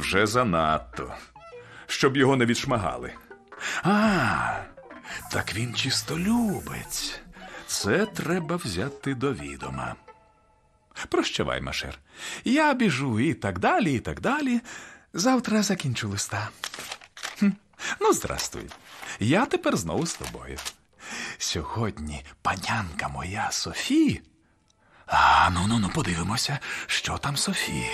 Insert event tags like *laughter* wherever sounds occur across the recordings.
вже занадто, щоб його не відшмагали. А, так він чистолюбець. Це треба взяти до відома. Прощавай, Машер. Я біжу і так далі, і так далі. Завтра закінчу листа. Хм. Ну, здрастуй. Я тепер знову з тобою. Сьогодні панянка моя Софі. А, ну ну ну подивимося, що там Софі.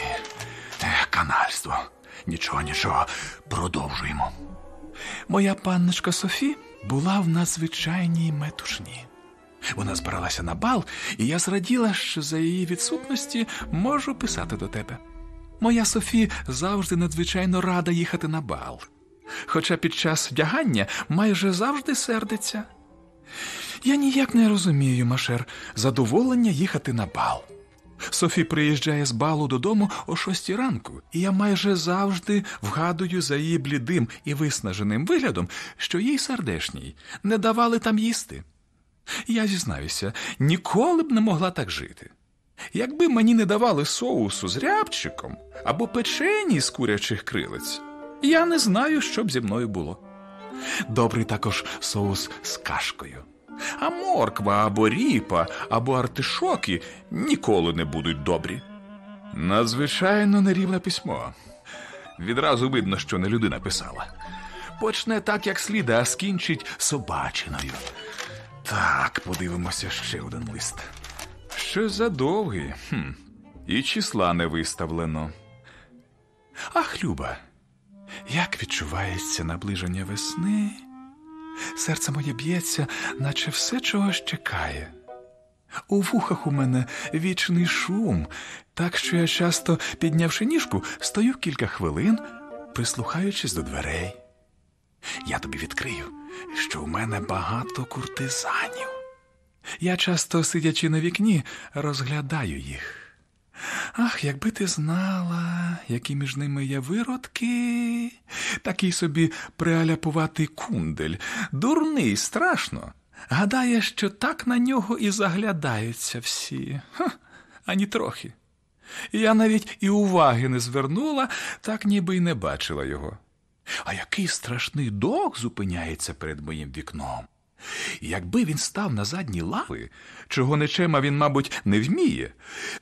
Ех, канальство. Нічого, нічого, продовжуємо. Моя панночка Софі була в надзвичайній метушні. Вона збиралася на бал, і я зраділа, що за її відсутності можу писати до тебе. Моя Софі завжди надзвичайно рада їхати на бал, хоча під час вдягання майже завжди сердиться. Я ніяк не розумію, Машер, задоволення їхати на бал. Софі приїжджає з балу додому о шостій ранку, і я майже завжди вгадую за її блідим і виснаженим виглядом, що їй сердешній не давали там їсти. Я зізнаюся, ніколи б не могла так жити. Якби мені не давали соусу з рябчиком або печені з курячих крилиць, я не знаю, що б зі мною було. Добрий також соус з кашкою. А морква або ріпа, або артишоки ніколи не будуть добрі. Надзвичайно нерівне письмо. Відразу видно, що не людина писала. Почне так, як слід, а скінчить собачиною. Так, подивимося ще один лист. Щось задовгий. Хм. І числа не виставлено. Ах, Люба, як відчувається наближення весни? Серце моє б'ється, наче все чогось чекає. У вухах у мене вічний шум, так що я часто, піднявши ніжку, стою кілька хвилин, прислухаючись до дверей. Я тобі відкрию, що у мене багато куртизанів. Я часто, сидячи на вікні, розглядаю їх. Ах, якби ти знала, які між ними є виродки, такий собі приаляпуватий кундель, дурний, страшно. Гадає, що так на нього і заглядаються всі, Ха, ані трохи. Я навіть і уваги не звернула, так ніби й не бачила його. А який страшний дог зупиняється перед моїм вікном. Якби він став на задні лави, чого нечема він, мабуть, не вміє,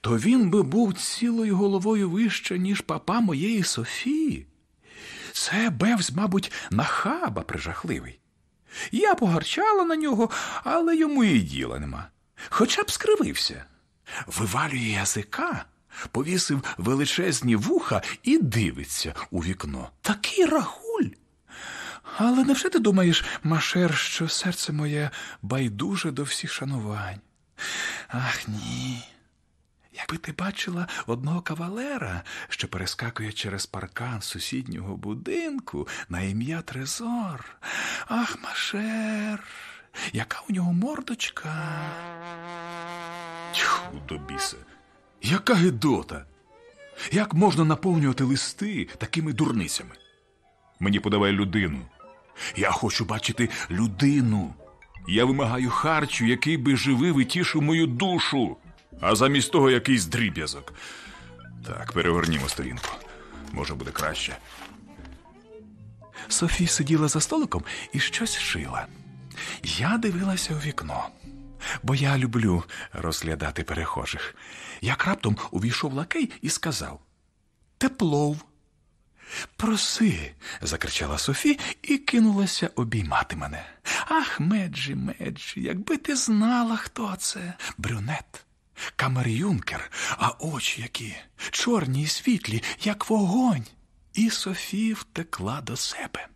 то він би був цілою головою вище, ніж папа моєї Софії. Це Бевс, мабуть, нахаба прижахливий. Я погарчала на нього, але йому і діла нема. Хоча б скривився. Вивалює язика, повісив величезні вуха і дивиться у вікно. Такий рагуль. Але невже ти думаєш, Машер, що серце моє байдуже до всіх шанувань? Ах ні. Якби ти бачила одного кавалера, що перескакує через паркан сусіднього будинку на ім'я Трезор. Ах, Машер, яка у нього мордочка? Тьху, біса, яка гидота! Як можна наповнювати листи такими дурницями? Мені подавай людину. Я хочу бачити людину. Я вимагаю харчу, який би живив і тішив мою душу, а замість того якийсь дріб'язок. Так, перевернімо сторінку. Може, буде краще. Софі сиділа за столиком і щось шила. Я дивилася у вікно, бо я люблю розглядати перехожих. Як раптом увійшов лакей і сказав: Теплов. Проси, закричала Софі і кинулася обіймати мене. Ах, Меджі, Меджі, якби ти знала, хто це. Брюнет, камер-юнкер, а очі які чорні й світлі, як вогонь. І Софі втекла до себе.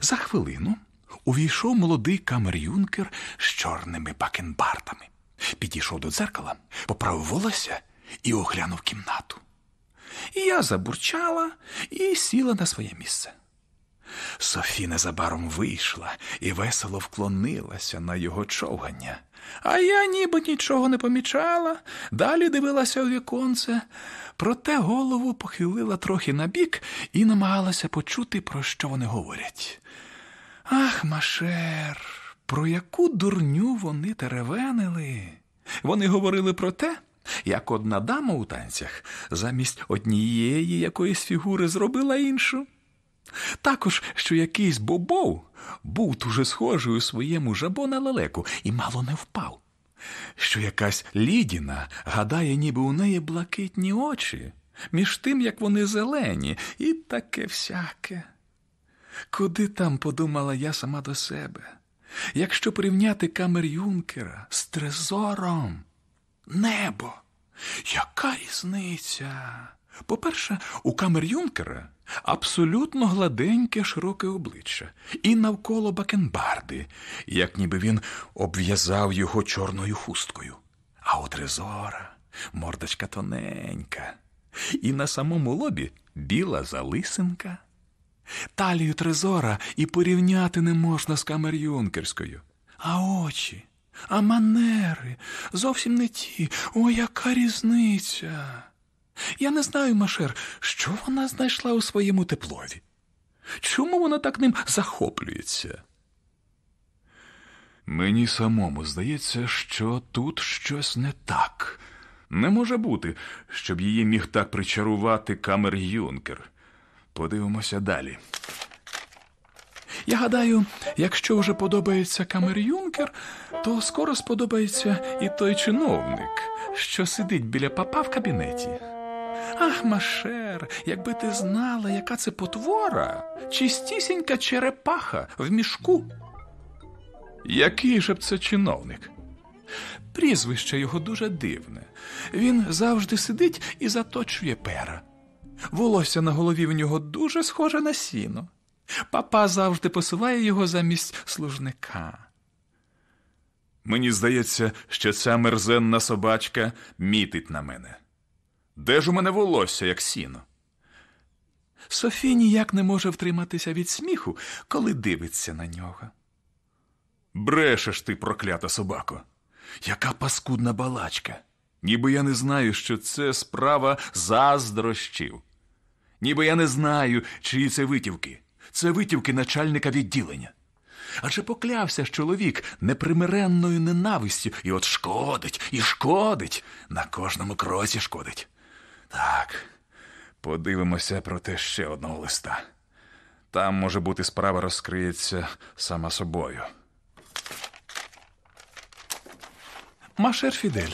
За хвилину увійшов молодий камер-юнкер з чорними бакенбардами. Підійшов до дзеркала, поправив волосся і оглянув кімнату. Я забурчала і сіла на своє місце. Софі незабаром вийшла і весело вклонилася на його човгання. А я ніби нічого не помічала, далі дивилася у віконце, проте голову похилила трохи набік і намагалася почути, про що вони говорять. Ах, Машер, про яку дурню вони теревенили. Вони говорили про те, як одна дама у танцях замість однієї якоїсь фігури зробила іншу. Також, що якийсь бобов був дуже схожий у своєму жабо на лелеку і мало не впав. Що якась лідіна гадає, ніби у неї блакитні очі, між тим, як вони зелені, і таке всяке. Куди там подумала я сама до себе? Якщо порівняти камер Юнкера з трезором, небо, яка різниця? По-перше, у камер Юнкера абсолютно гладеньке широке обличчя, і навколо бакенбарди, як ніби він обв'язав його чорною хусткою. А у трезора мордочка тоненька, і на самому лобі біла залисинка. Талію Трезора і порівняти не можна з камер Юнкерською. А очі, а манери зовсім не ті. О, яка різниця. Я не знаю, Машер, що вона знайшла у своєму теплові. Чому вона так ним захоплюється? Мені самому здається, що тут щось не так. Не може бути, щоб її міг так причарувати камер Юнкер. Подивимося далі. Я гадаю, якщо вже подобається камер Юнкер, то скоро сподобається і той чиновник, що сидить біля папа в кабінеті. Ах, Машер, якби ти знала, яка це потвора, чистісінька черепаха в мішку. Який же б це чиновник? Прізвище його дуже дивне. Він завжди сидить і заточує пера. Волосся на голові в нього дуже схоже на сіно. Папа завжди посилає його замість служника. Мені здається, що ця мерзенна собачка мітить на мене. Де ж у мене волосся, як сіно? Софі ніяк не може втриматися від сміху, коли дивиться на нього. Брешеш ти, проклята собако. Яка паскудна балачка. Ніби я не знаю, що це справа заздрощів. Ніби я не знаю, чиї це витівки. Це витівки начальника відділення. Адже поклявся ж чоловік непримиренною ненавистю і от шкодить, і шкодить, на кожному кроці шкодить. Так, подивимося про те ще одного листа. Там, може бути, справа розкриється сама собою. Машер Фідель,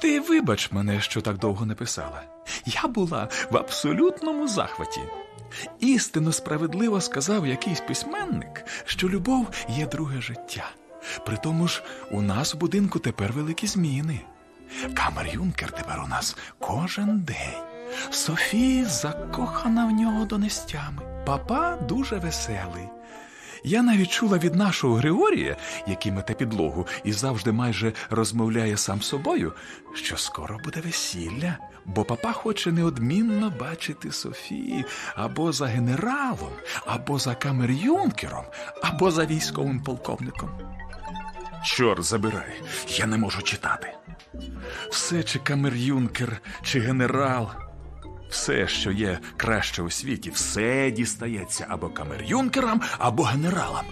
ти вибач мене, що так довго не писала. Я була в абсолютному захваті. Істинно справедливо сказав якийсь письменник, що любов є друге життя. При тому ж у нас в будинку тепер великі зміни. Камер Юнкер тепер у нас кожен день. Софія закохана в нього донестями. Папа дуже веселий. Я навіть чула від нашого Григорія, який мете підлогу і завжди майже розмовляє сам собою, що скоро буде весілля, бо папа хоче неодмінно бачити Софії або за генералом, або за камер-юнкером, або за військовим полковником. Чорт забирай, я не можу читати. Все чи камер-юнкер, чи генерал. Все, що є краще у світі, все дістається або камер-юнкерам, або генералам.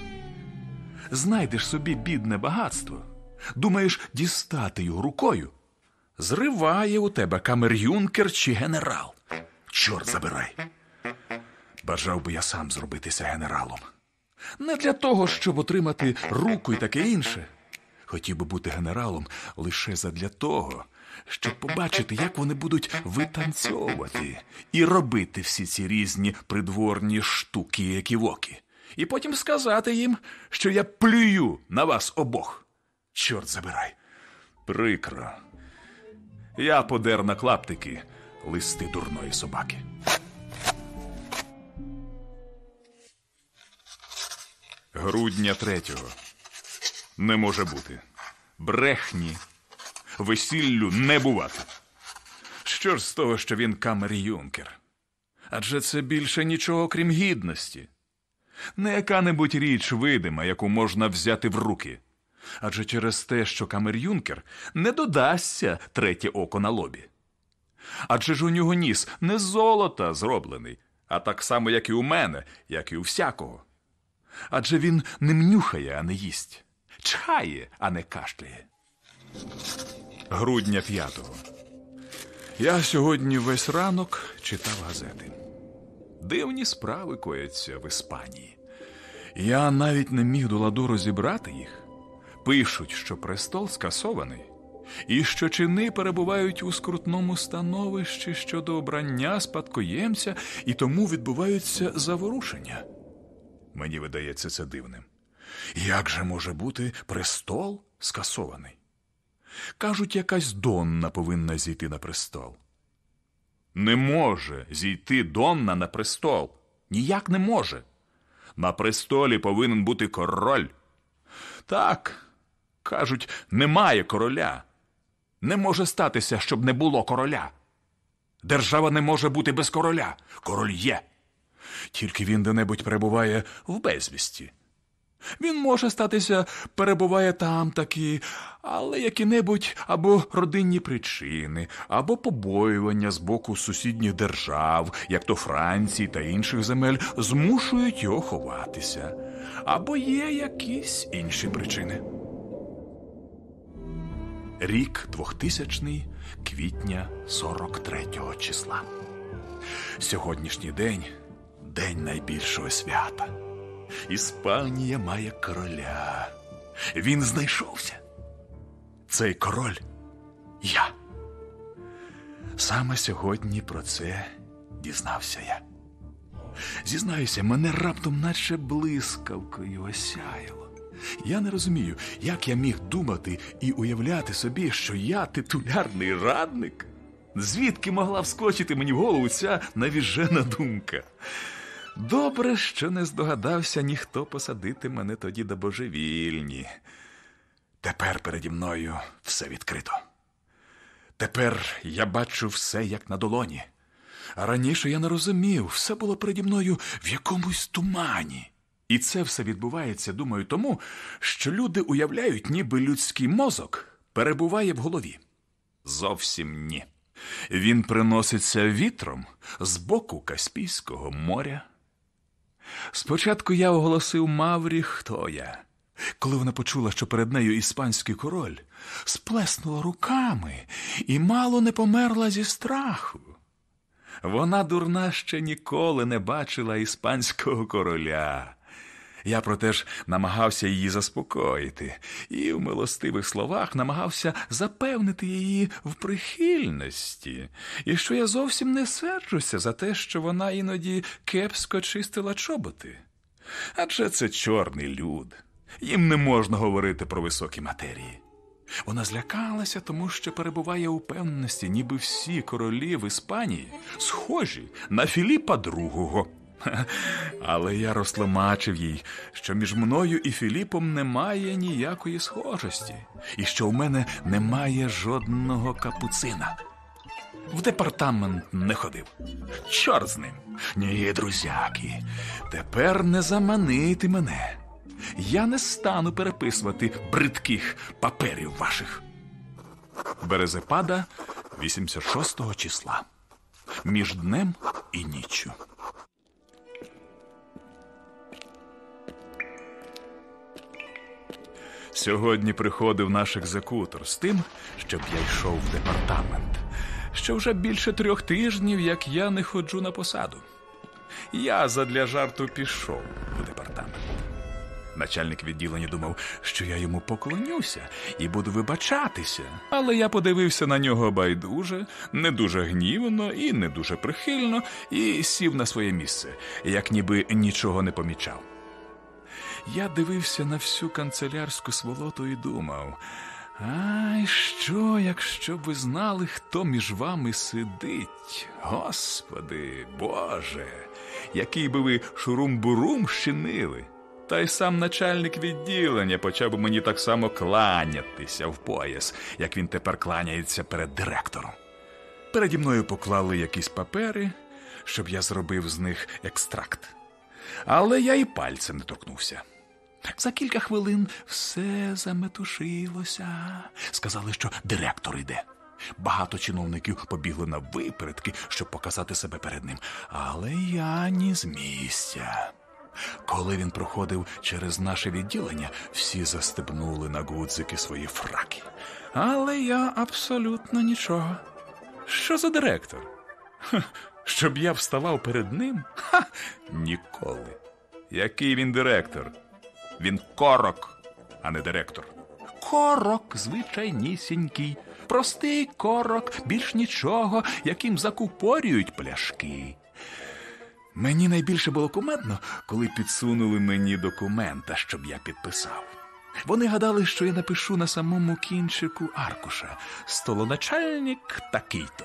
Знайдеш собі бідне багатство, думаєш дістати його рукою. Зриває у тебе камер-юнкер чи генерал. Чорт забирай. Бажав би я сам зробитися генералом. Не для того, щоб отримати руку і таке інше. Хотів би бути генералом лише задля того, щоб побачити, як вони будуть витанцьовувати і робити всі ці різні придворні штуки, які воки, і потім сказати їм, що я плюю на вас обох. Чорт забирай. Прикро. Я подер на клаптики листи дурної собаки. Грудня третього. Не може бути. Брехні. Весіллю не бувати. Що ж з того, що він камер юнкер? Адже це більше нічого, крім гідності. Не яка-небудь річ видима, яку можна взяти в руки. Адже через те, що камер юнкер не додасться третє око на лобі. Адже ж у нього ніс не золота зроблений, а так само, як і у мене, як і у всякого. Адже він не мнюхає, а не їсть, чхає, а не кашляє. Грудня п'ятого. Я сьогодні весь ранок читав газети. Дивні справи кояться в Іспанії. Я навіть не міг до ладу розібрати їх. Пишуть, що престол скасований, і що чини перебувають у скрутному становищі щодо обрання спадкоємця, і тому відбуваються заворушення. Мені видається це дивним. Як же може бути престол скасований? Кажуть, якась Донна повинна зійти на престол. Не може зійти Донна на престол. Ніяк не може. На престолі повинен бути король. Так, кажуть, немає короля. Не може статися, щоб не було короля. Держава не може бути без короля. Король є. Тільки він де-небудь перебуває в безвісті. Він може статися, перебуває там таки, але які-небудь або родинні причини, або побоювання з боку сусідніх держав, як то Франції та інших земель, змушують його ховатися, або є якісь інші причини. Рік 2000 квітня 43-го числа. Сьогоднішній день день найбільшого свята. Іспанія має короля. Він знайшовся. Цей король я. Саме сьогодні про це дізнався я. Зізнаюся, мене раптом наче блискавкою осяяло. Я не розумію, як я міг думати і уявляти собі, що я титулярний радник. Звідки могла вскочити мені в голову ця навіжена думка? Добре, що не здогадався ніхто посадити мене тоді до божевільні. Тепер переді мною все відкрито. Тепер я бачу все як на долоні. А раніше я не розумів, все було переді мною в якомусь тумані. І це все відбувається, думаю, тому, що люди уявляють, ніби людський мозок перебуває в голові. Зовсім ні. Він приноситься вітром з боку Каспійського моря. Спочатку я оголосив Маврі, хто я. Коли вона почула, що перед нею іспанський король, сплеснула руками і мало не померла зі страху. Вона дурна ще ніколи не бачила іспанського короля. Я проте ж намагався її заспокоїти і в милостивих словах намагався запевнити її в прихильності, і що я зовсім не серджуся за те, що вона іноді кепсько чистила чоботи. Адже це чорний люд. Їм не можна говорити про високі матерії. Вона злякалася, тому що перебуває у певності, ніби всі королі в Іспанії схожі на Філіпа II. Але я розтлумачив їй, що між мною і Філіпом немає ніякої схожості, і що в мене немає жодного капуцина. В департамент не ходив. Чорт з ним. Ні, друзяки, тепер не заманити мене. Я не стану переписувати бридких паперів ваших. Березепада 86-го числа. Між днем і ніччю. Сьогодні приходив наш екзекутор з тим, щоб я йшов в департамент, що вже більше трьох тижнів, як я не ходжу на посаду. Я задля жарту пішов у департамент. Начальник відділення думав, що я йому поклонюся і буду вибачатися, але я подивився на нього байдуже, не дуже гнівно і не дуже прихильно, і сів на своє місце, як ніби нічого не помічав. Я дивився на всю канцелярську сволоту і думав. Ай, що, якщо б ви знали, хто між вами сидить? Господи, Боже, який би ви шурум-бурум щинили. Та й сам начальник відділення почав мені так само кланятися в пояс, як він тепер кланяється перед директором. Переді мною поклали якісь папери, щоб я зробив з них екстракт. Але я і пальцем не торкнувся. За кілька хвилин все заметушилося. Сказали, що директор йде. Багато чиновників побігли на випередки, щоб показати себе перед ним. Але я ні з місця. Коли він проходив через наше відділення, всі застебнули на гудзики свої фраки. Але я абсолютно нічого. Що за директор? Щоб я вставав перед ним? Ха, ніколи. Який він директор? Він корок, а не директор. Корок звичайнісінький, простий корок, більш нічого, яким закупорюють пляшки. Мені найбільше було кумедно, коли підсунули мені документа, щоб я підписав. Вони гадали, що я напишу на самому кінчику аркуша столоначальник такий-то.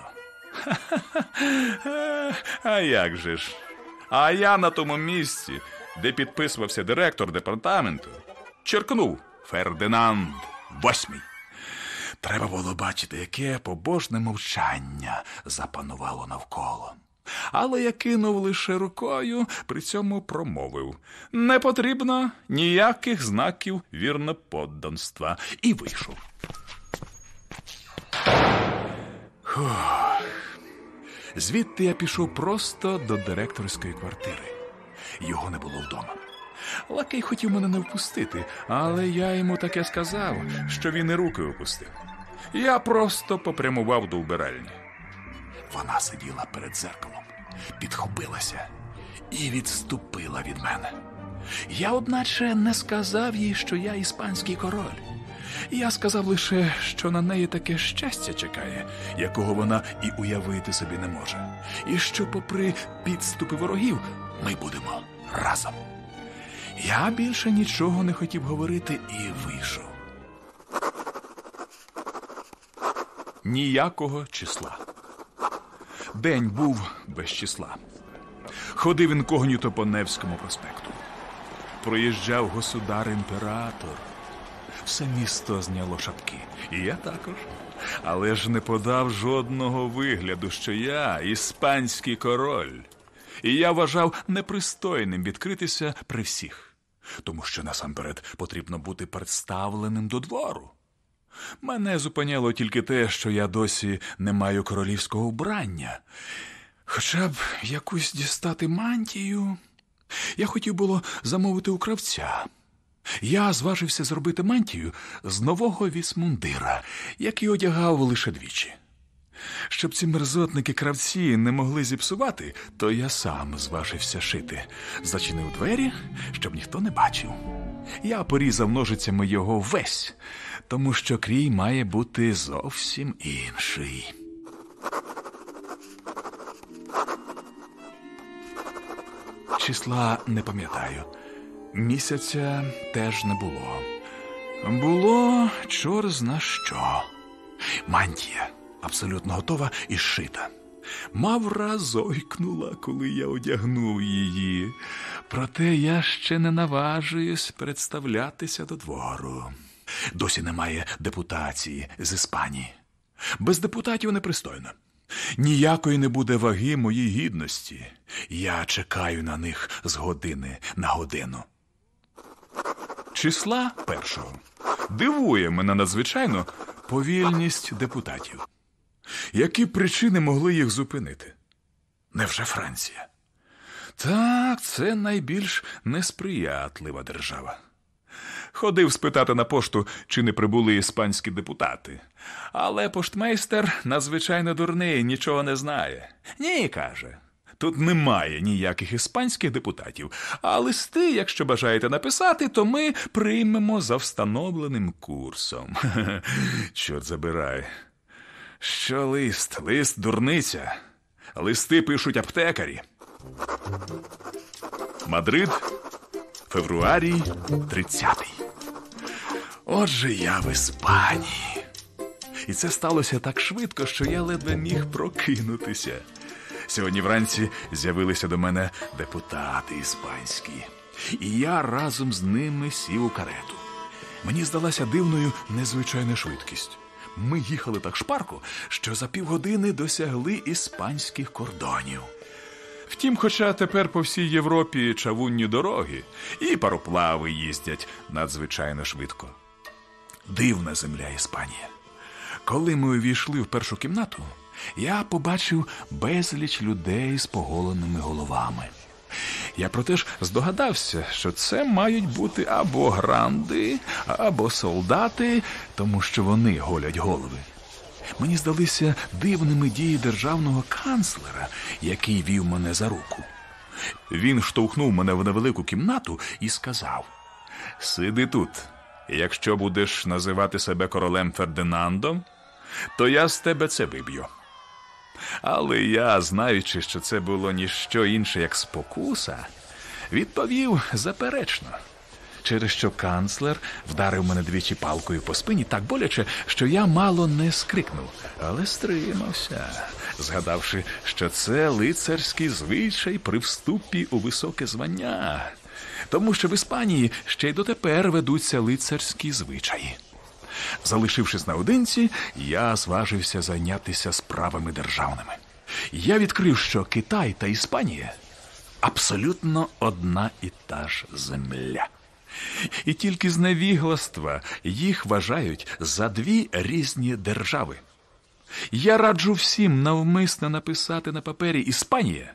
А як же ж? А я на тому місці, де підписувався директор департаменту, черкнув Фердинанд Восьмий. Треба було бачити, яке побожне мовчання запанувало навколо. Але я кинув лише рукою, при цьому промовив не потрібно ніяких знаків вірноподданства і вийшов. Фух. Звідти я пішов просто до директорської квартири. Його не було вдома. Лакей хотів мене не впустити, але я йому таке сказав, що він і руки опустив. Я просто попрямував до вбиральні. Вона сиділа перед зеркалом, підхопилася і відступила від мене. Я, одначе, не сказав їй, що я іспанський король. Я сказав лише, що на неї таке щастя чекає, якого вона і уявити собі не може, і що, попри підступи ворогів, ми будемо разом. Я більше нічого не хотів говорити і вийшов. Ніякого числа. День був без числа. Ходив інкогніто по Невському проспекту. Проїжджав государ-імператор. Все місто зняло шапки. І я також. Але ж не подав жодного вигляду, що я іспанський король. І я вважав непристойним відкритися при всіх, тому що насамперед потрібно бути представленим до двору. Мене зупиняло тільки те, що я досі не маю королівського вбрання. Хоча б якусь дістати мантію. Я хотів було замовити у кравця. Я зважився зробити мантію з нового вісмундира, який одягав лише двічі. Щоб ці мерзотники кравці не могли зіпсувати, то я сам зважився шити, зачинив двері, щоб ніхто не бачив. Я порізав ножицями його весь, тому що крій має бути зовсім інший. Числа не пам'ятаю. Місяця теж не було. Було чор зна що. Мантія абсолютно готова і зшита. Мавра зойкнула, коли я одягнув її. Проте я ще не наважуюсь представлятися до двору. Досі немає депутації з Іспанії. Без депутатів непристойно. Ніякої не буде ваги моїй гідності. Я чекаю на них з години на годину. Числа першого дивує мене надзвичайно повільність депутатів. Які причини могли їх зупинити? Невже Франція? Так, це найбільш несприятлива держава. Ходив спитати на пошту, чи не прибули іспанські депутати. Але поштмейстер надзвичайно дурний, нічого не знає. Ні, каже. Тут немає ніяких іспанських депутатів, а листи, якщо бажаєте написати, то ми приймемо за встановленим курсом. *laughs* Чорт забирай. Що лист? Лист дурниця. Листи пишуть аптекарі. Мадрид, февруарій 30. Отже, я в Іспанії. І це сталося так швидко, що я ледве міг прокинутися. Сьогодні вранці з'явилися до мене депутати іспанські, і я разом з ними сів у карету. Мені здалася дивною незвичайна швидкість. Ми їхали так шпарко, що за півгодини досягли іспанських кордонів. Втім, хоча тепер по всій Європі чавунні дороги і пароплави їздять надзвичайно швидко. Дивна земля Іспанія. Коли ми увійшли в першу кімнату, я побачив безліч людей з поголеними головами. Я проте ж здогадався, що це мають бути або гранди, або солдати, тому що вони голять голови. мені здалися дивними дії державного канцлера, який вів мене за руку. Він штовхнув мене в невелику кімнату і сказав: Сиди тут. Якщо будеш називати себе королем Фердинандом, то я з тебе це виб'ю. Але я, знаючи, що це було ніщо інше, як спокуса, відповів заперечно, через що канцлер вдарив мене двічі палкою по спині так боляче, що я мало не скрикнув, але стримався, згадавши, що це лицарський звичай при вступі у високе звання, тому що в Іспанії ще й дотепер ведуться лицарські звичаї. Залишившись наодинці, я зважився зайнятися справами державними. Я відкрив, що Китай та Іспанія абсолютно одна і та ж земля. І тільки з невігластва їх вважають за дві різні держави. Я раджу всім навмисно написати на папері Іспанія